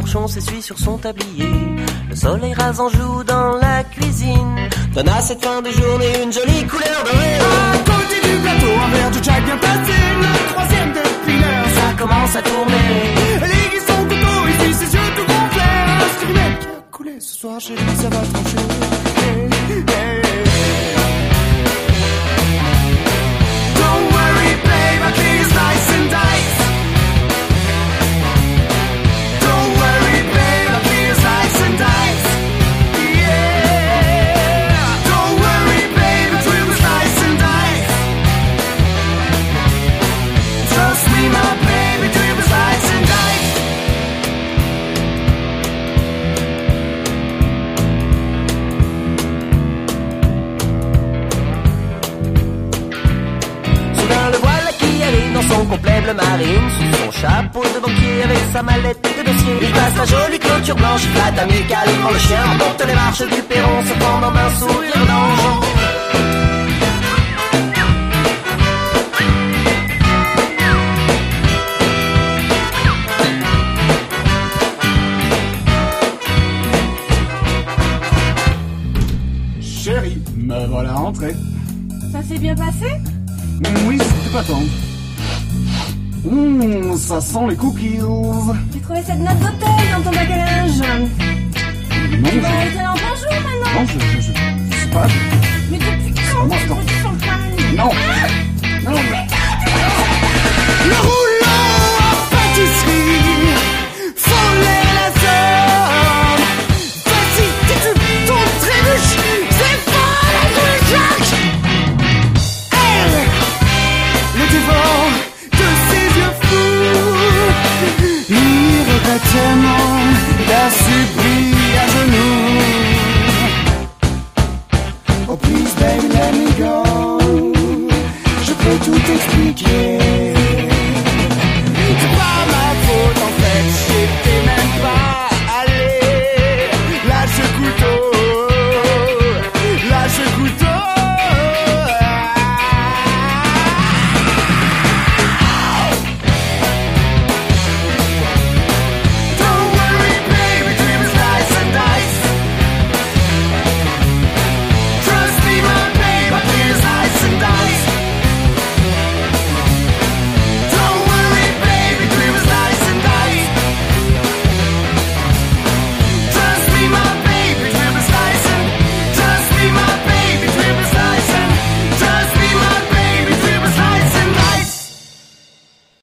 torchon s'essuie sur son tablier. Le soleil rasant joue dans la cuisine. Donne à cette fin de journée une jolie couleur dorée. À côté du plateau, un verre de Jack bien passé. Le troisième depuis l'heure, Ça commence à tourner. Elle aiguise son couteau, il ses yeux tout gonflés. Un qui a coulé ce soir, chérie, ça va. Son complet bleu marine Sous son chapeau de banquier avec sa mallette de dossier Il passe la jolie clôture blanche, il flatte amicalement le chien Monte les marches du perron, se prend dans un sourire d'ange Chérie, me voilà rentré. Ça s'est bien passé? Oui, c'était pas tant. Hum, ça sent les cookies. Non, J'ai trouvé cette note d'hôtel dans ton bagage. Tu vas je, arrêter là en bonjour maintenant. non, je, je, je, je sais pas. Mais Tellement la supplie à genoux. Oh please baby let me go. Je peux tout expliquer.